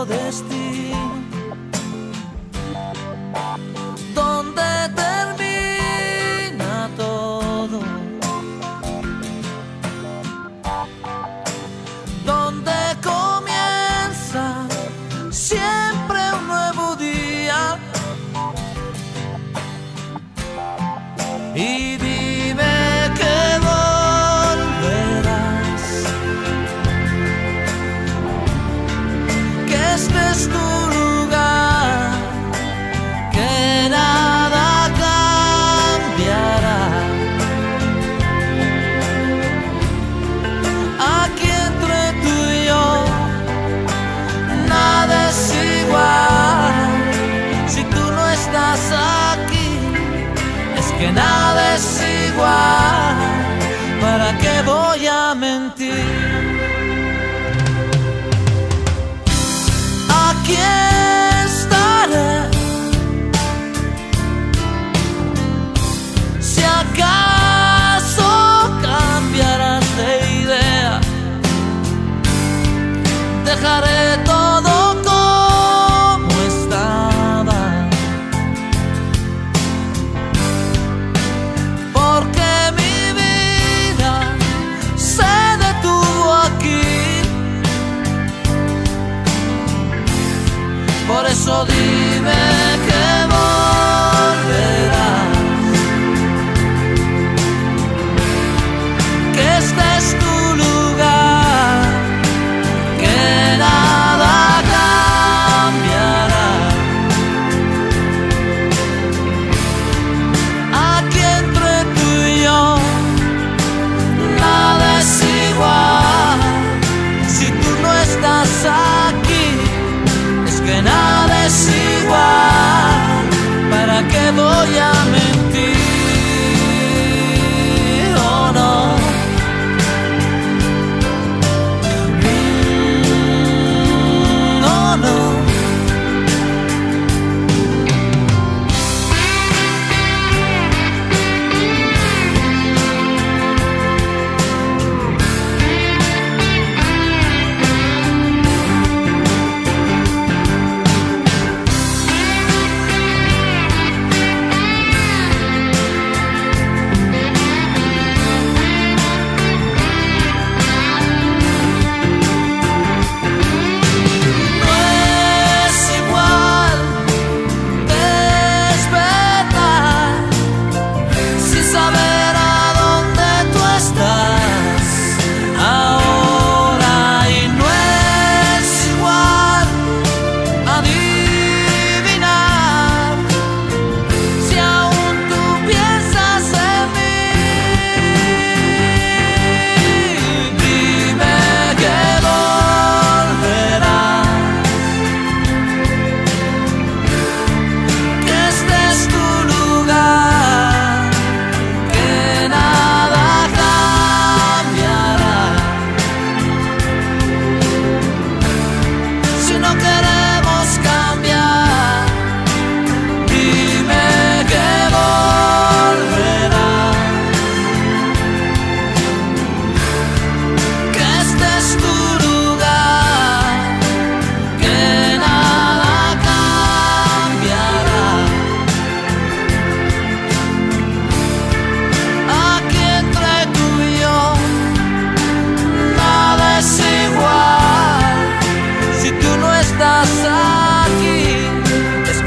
modestia. dejaré todo como estaba. Porque mi vida se detuvo aquí. Por eso dime. nada es igual, ¿para qué voy a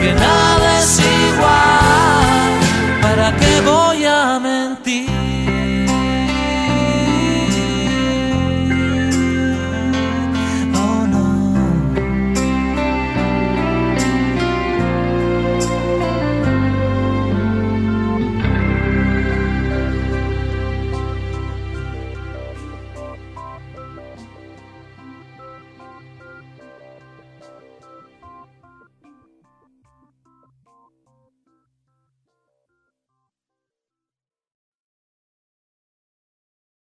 broken up.